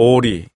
오리.